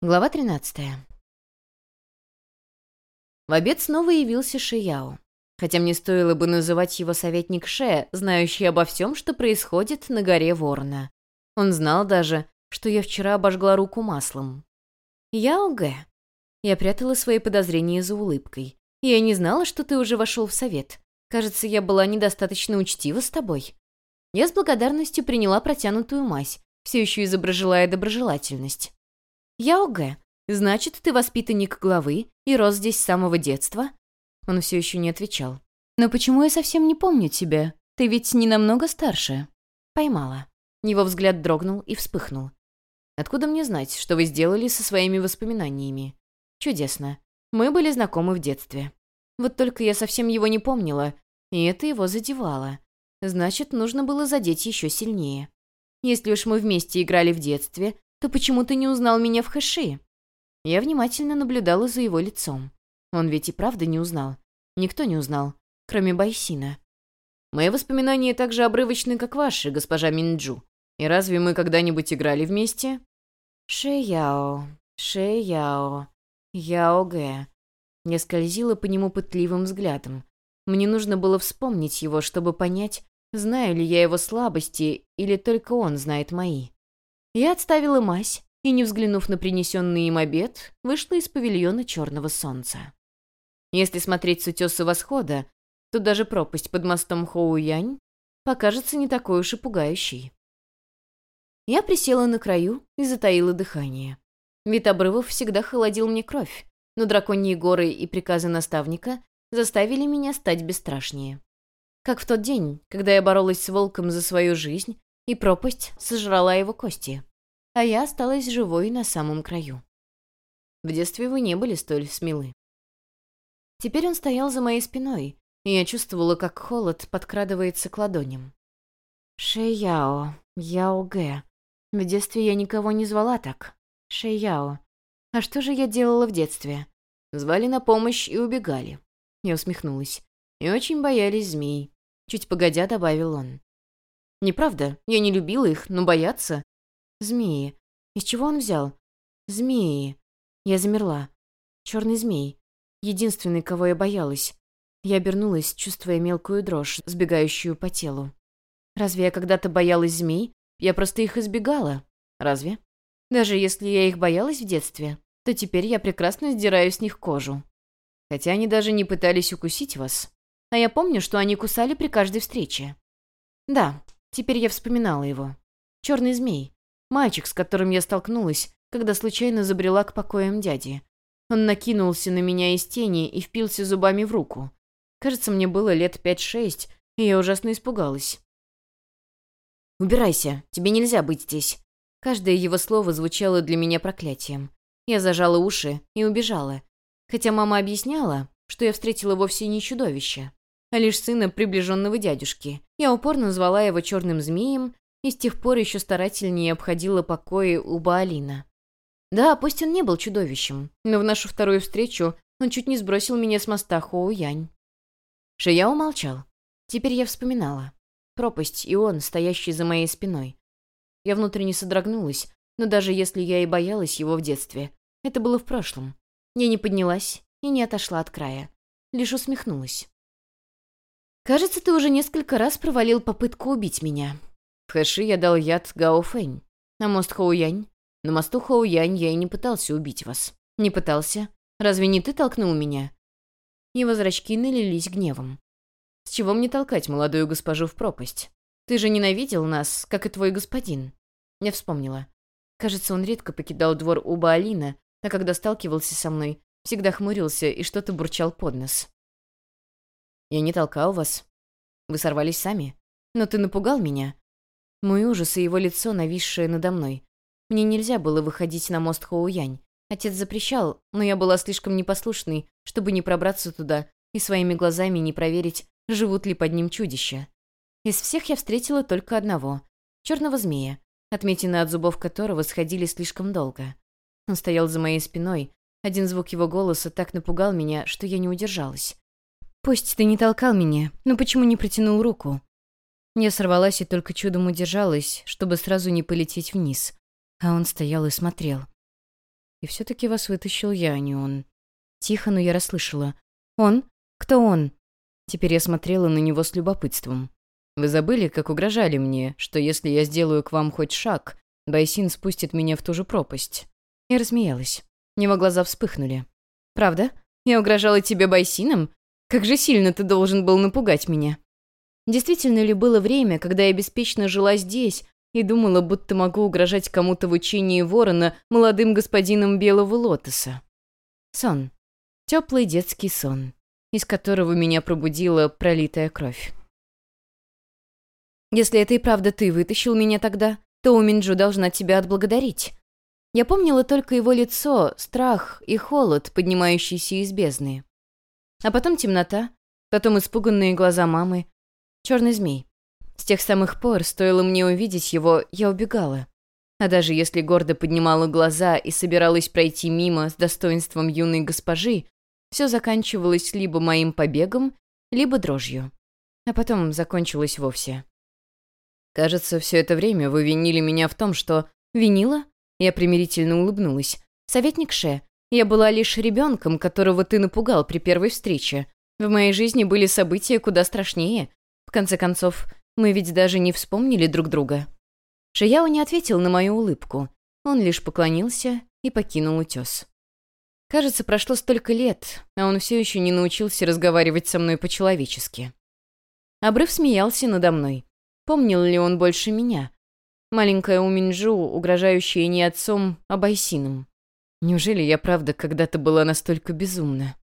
Глава 13. В обед снова явился Шияо. Хотя мне стоило бы называть его советник Ше, знающий обо всем, что происходит на горе Ворона. Он знал даже, что я вчера обожгла руку маслом. «Яо Гэ». Я прятала свои подозрения за улыбкой. «Я не знала, что ты уже вошел в совет. Кажется, я была недостаточно учтива с тобой». Я с благодарностью приняла протянутую мазь, все еще изображая доброжелательность. «Яогэ, значит, ты воспитанник главы и рос здесь с самого детства?» Он все еще не отвечал. «Но почему я совсем не помню тебя? Ты ведь не намного старше». Поймала. Его взгляд дрогнул и вспыхнул. «Откуда мне знать, что вы сделали со своими воспоминаниями?» «Чудесно. Мы были знакомы в детстве. Вот только я совсем его не помнила, и это его задевало. Значит, нужно было задеть еще сильнее. Если уж мы вместе играли в детстве, то почему ты не узнал меня в хэши?» Я внимательно наблюдала за его лицом. Он ведь и правда не узнал. Никто не узнал, кроме Байсина. «Мои воспоминания так же обрывочны, как ваши, госпожа Минджу. И разве мы когда-нибудь играли вместе?» «Шеяо, Шеяо, Яогэ». Я скользила по нему пытливым взглядом. Мне нужно было вспомнить его, чтобы понять, знаю ли я его слабости или только он знает мои. Я отставила мазь и, не взглянув на принесенный им обед, вышла из павильона черного солнца. Если смотреть с утеса восхода, то даже пропасть под мостом Хоуянь покажется не такой уж и пугающей. Я присела на краю и затаила дыхание. Вид обрывов всегда холодил мне кровь, но драконьи горы и приказы наставника заставили меня стать бесстрашнее. Как в тот день, когда я боролась с волком за свою жизнь, и пропасть сожрала его кости а я осталась живой на самом краю. В детстве вы не были столь смелы. Теперь он стоял за моей спиной, и я чувствовала, как холод подкрадывается к ладоням. Шеяо, Яо Гэ. В детстве я никого не звала так. Шеяо. А что же я делала в детстве? Звали на помощь и убегали. Я усмехнулась. И очень боялись змей. Чуть погодя добавил он. Неправда, я не любила их, но бояться Змеи. Из чего он взял? Змеи. Я замерла. Черный змей. Единственный, кого я боялась. Я обернулась, чувствуя мелкую дрожь, сбегающую по телу. Разве я когда-то боялась змей? Я просто их избегала. Разве? Даже если я их боялась в детстве, то теперь я прекрасно сдираю с них кожу. Хотя они даже не пытались укусить вас. А я помню, что они кусали при каждой встрече. Да, теперь я вспоминала его. Черный змей. Мальчик, с которым я столкнулась, когда случайно забрела к покоям дяди. Он накинулся на меня из тени и впился зубами в руку. Кажется, мне было лет пять-шесть, и я ужасно испугалась. «Убирайся, тебе нельзя быть здесь». Каждое его слово звучало для меня проклятием. Я зажала уши и убежала. Хотя мама объясняла, что я встретила вовсе не чудовище, а лишь сына приближенного дядюшки. Я упорно звала его черным змеем и с тех пор еще старательнее обходила покои у Баалина. Да, пусть он не был чудовищем, но в нашу вторую встречу он чуть не сбросил меня с моста Хоу-Янь. Шияо молчал. Теперь я вспоминала. Пропасть и он, стоящий за моей спиной. Я внутренне содрогнулась, но даже если я и боялась его в детстве, это было в прошлом. Я не поднялась и не отошла от края. Лишь усмехнулась. «Кажется, ты уже несколько раз провалил попытку убить меня», в Хэши я дал яд Гао Фэнь. На мост Хоуянь. На мосту Хоуянь я и не пытался убить вас. Не пытался. Разве не ты толкнул меня?» Его зрачки налились гневом. «С чего мне толкать молодую госпожу в пропасть? Ты же ненавидел нас, как и твой господин». Я вспомнила. Кажется, он редко покидал двор у Баалина, а когда сталкивался со мной, всегда хмурился и что-то бурчал под нос. «Я не толкал вас. Вы сорвались сами. Но ты напугал меня. Мой ужас и его лицо, нависшее надо мной. Мне нельзя было выходить на мост Хоуянь. Отец запрещал, но я была слишком непослушной, чтобы не пробраться туда и своими глазами не проверить, живут ли под ним чудища. Из всех я встретила только одного — черного змея, отметины от зубов которого сходили слишком долго. Он стоял за моей спиной. Один звук его голоса так напугал меня, что я не удержалась. «Пусть ты не толкал меня, но почему не протянул руку?» Я сорвалась и только чудом удержалась, чтобы сразу не полететь вниз. А он стоял и смотрел. И все-таки вас вытащил я, а не он. Тихо, но я расслышала. «Он? Кто он?» Теперь я смотрела на него с любопытством. «Вы забыли, как угрожали мне, что если я сделаю к вам хоть шаг, Байсин спустит меня в ту же пропасть?» Я рассмеялась. Его глаза вспыхнули. «Правда? Я угрожала тебе Байсином? Как же сильно ты должен был напугать меня!» Действительно ли было время, когда я беспечно жила здесь и думала, будто могу угрожать кому-то в учении ворона молодым господином Белого Лотоса? Сон. Теплый детский сон, из которого меня пробудила пролитая кровь. Если это и правда ты вытащил меня тогда, то Уминджу должна тебя отблагодарить. Я помнила только его лицо, страх и холод, поднимающийся из бездны. А потом темнота, потом испуганные глаза мамы, черный змей. С тех самых пор, стоило мне увидеть его, я убегала. А даже если гордо поднимала глаза и собиралась пройти мимо с достоинством юной госпожи, все заканчивалось либо моим побегом, либо дрожью. А потом закончилось вовсе. «Кажется, все это время вы винили меня в том, что...» «Винила?» Я примирительно улыбнулась. «Советник Ше, я была лишь ребенком, которого ты напугал при первой встрече. В моей жизни были события куда страшнее. В конце концов, мы ведь даже не вспомнили друг друга». Шияо не ответил на мою улыбку. Он лишь поклонился и покинул утес. Кажется, прошло столько лет, а он все еще не научился разговаривать со мной по-человечески. Обрыв смеялся надо мной. Помнил ли он больше меня? Маленькая Уминджу, угрожающая не отцом, а Байсином. Неужели я правда когда-то была настолько безумна?